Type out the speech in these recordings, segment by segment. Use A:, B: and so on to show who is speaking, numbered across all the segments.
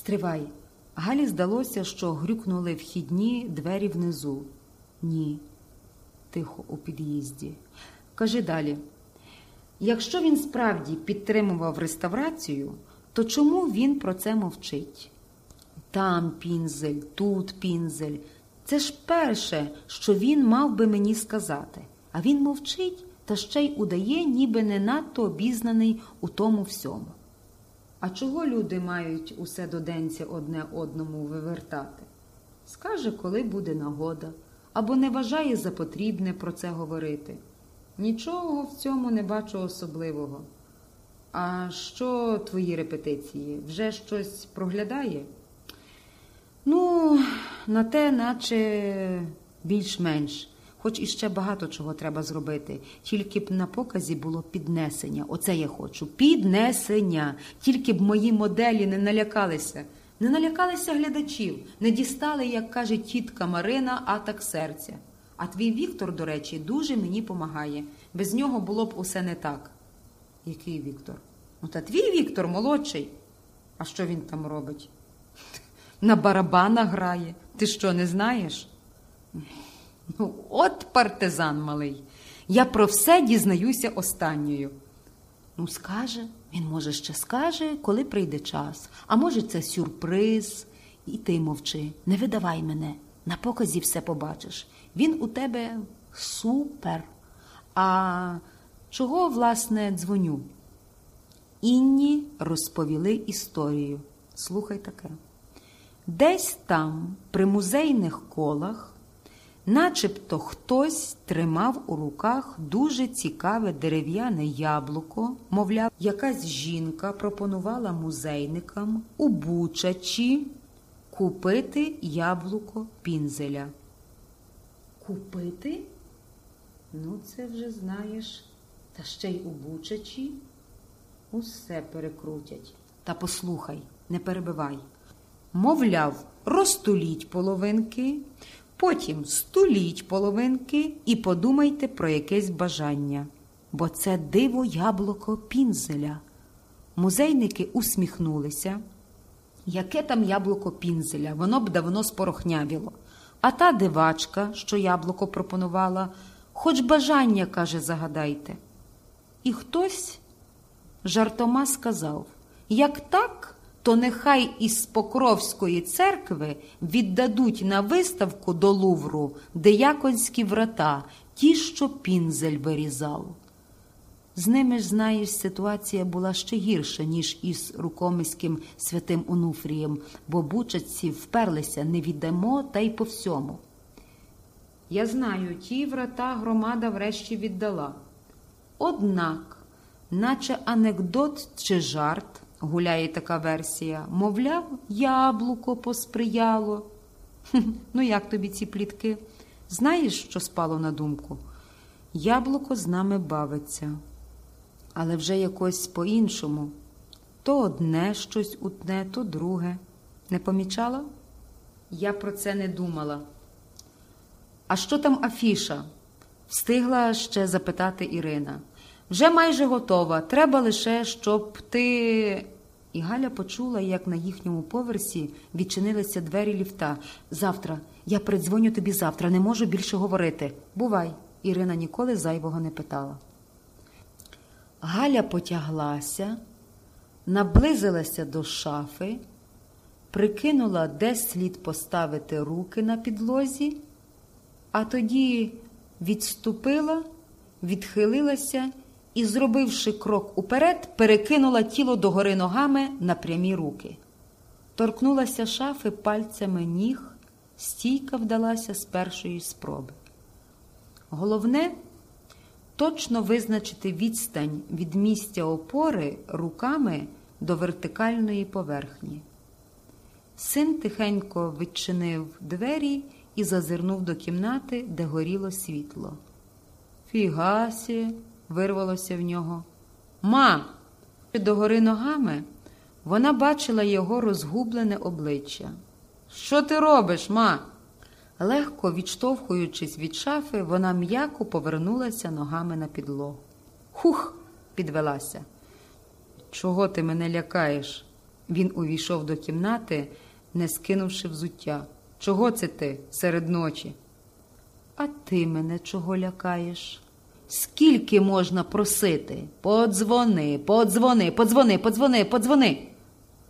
A: Стривай. Галі здалося, що грюкнули вхідні двері внизу. Ні, тихо у під'їзді. Кажи далі. Якщо він справді підтримував реставрацію, то чому він про це мовчить? Там пінзель, тут пінзель. Це ж перше, що він мав би мені сказати. А він мовчить та ще й удає, ніби не надто обізнаний у тому всьому. А чого люди мають усе до денця одне одному вивертати? Скаже, коли буде нагода, або не вважає за потрібне про це говорити. Нічого в цьому не бачу особливого. А що твої репетиції? Вже щось проглядає? Ну, на те, наче більш-менш. Хоч іще багато чого треба зробити. Тільки б на показі було піднесення. Оце я хочу. Піднесення. Тільки б мої моделі не налякалися. Не налякалися глядачів, не дістали, як каже тітка Марина, атак серця. А твій Віктор, до речі, дуже мені помагає. Без нього було б усе не так. Який Віктор? Ну, та твій Віктор молодший. А що він там робить? На барабана грає. Ти що, не знаєш? Ну, от партизан малий. Я про все дізнаюся останньою. Ну, скаже, він, може, ще скаже, коли прийде час. А може, це сюрприз. І ти мовчи, не видавай мене. На показі все побачиш. Він у тебе супер. А чого, власне, дзвоню? Інні розповіли історію. Слухай таке. Десь там, при музейних колах, начебто хтось тримав у руках дуже цікаве дерев'яне яблуко, мовляв, якась жінка пропонувала музейникам у Бучачі купити яблуко пінзеля. Купити? Ну, це вже знаєш, та ще й у Бучачі усе перекрутять. Та послухай, не перебивай. Мовляв, розтуліть половинки, потім стуліть половинки і подумайте про якесь бажання. Бо це диво яблуко пінзеля. Музейники усміхнулися. Яке там яблуко пінзеля, воно б давно спорохнявіло. А та дивачка, що яблуко пропонувала, хоч бажання, каже, загадайте. І хтось жартома сказав: як так, то нехай із Покровської церкви віддадуть на виставку до Лувру дияконські врата, ті, що пінзель вирізав. З ними знаєш, ситуація була ще гірша, ніж із рукомиським святим Онуфрієм, бо бучачці вперлися не віддамо та й по всьому. Я знаю, ті врата громада врешті віддала. Однак, наче анекдот чи жарт, гуляє така версія, мовляв, яблуко посприяло. Ну, як тобі ці плітки? Знаєш, що спало на думку? Яблуко з нами бавиться, але вже якось по-іншому. То одне щось утне, то друге. Не помічала? Я про це не думала. А що там афіша? Встигла ще запитати Ірина. Вже майже готова. Треба лише, щоб ти. І Галя почула, як на їхньому поверсі відчинилися двері ліфта. Завтра, я передзвоню тобі завтра, не можу більше говорити. Бувай. Ірина ніколи зайвого не питала. Галя потяглася, наблизилася до шафи, прикинула, де слід поставити руки на підлозі, а тоді відступила, відхилилася і, зробивши крок уперед, перекинула тіло догори ногами на прямі руки. Торкнулася шафи пальцями ніг, стійка вдалася з першої спроби. Головне точно визначити відстань від місця опори руками до вертикальної поверхні. Син тихенько відчинив двері і зазирнув до кімнати, де горіло світло. Фігасі, вирвалося в нього. Ма! Догори ногами вона бачила його розгублене обличчя. Що ти робиш, ма? Легко відштовхуючись від шафи, вона м'яко повернулася ногами на підлогу. Хух! підвелася. Чого ти мене лякаєш? Він увійшов до кімнати, не скинувши взуття. Чого це ти серед ночі? А ти мене чого лякаєш? Скільки можна просити? Подзвони, подзвони, подзвони, подзвони, подзвони.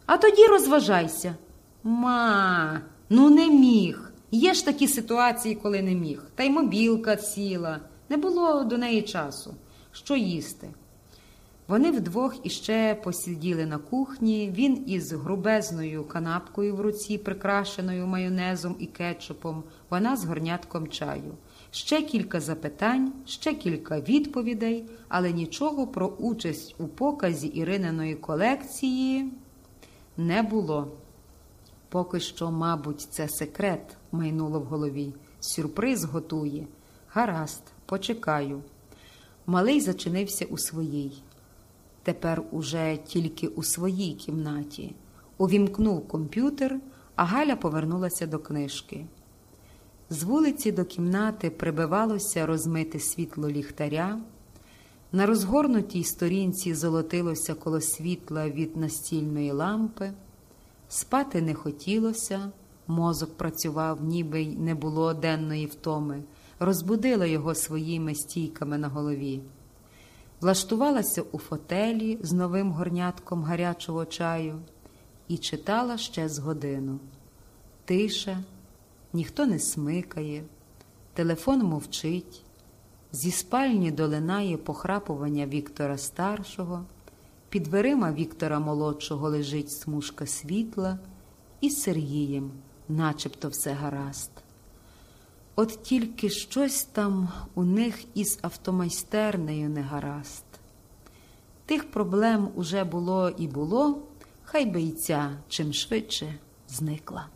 A: А тоді розважайся. Ма, ну не міг. Є ж такі ситуації, коли не міг. Та й мобілка сіла. Не було до неї часу. Що їсти? Вони вдвох іще посиділи на кухні. Він із грубезною канапкою в руці, прикрашеною майонезом і кетчупом, вона з горнятком чаю. Ще кілька запитань, ще кілька відповідей, але нічого про участь у показі Ірининої колекції не було. Поки що, мабуть, це секрет, майнуло в голові. Сюрприз готує. Гаразд, почекаю. Малий зачинився у своїй. Тепер уже тільки у своїй кімнаті. Увімкнув комп'ютер, а Галя повернулася до книжки. З вулиці до кімнати прибивалося розмите світло ліхтаря. На розгорнутій сторінці золотилося коло світла від настільної лампи. Спати не хотілося, мозок працював, ніби й не було денної втоми, розбудила його своїми стійками на голові. Влаштувалася у фотелі з новим горнятком гарячого чаю і читала ще з годину. Тиша, ніхто не смикає, телефон мовчить, зі спальні долинає похрапування Віктора старшого, під дверима Віктора молодшого лежить смужка світла, і Сергієм, начебто все гаразд. От тільки щось там у них із автомайстернею не гаразд. Тих проблем уже було і було, хай би й ця чим швидше зникла.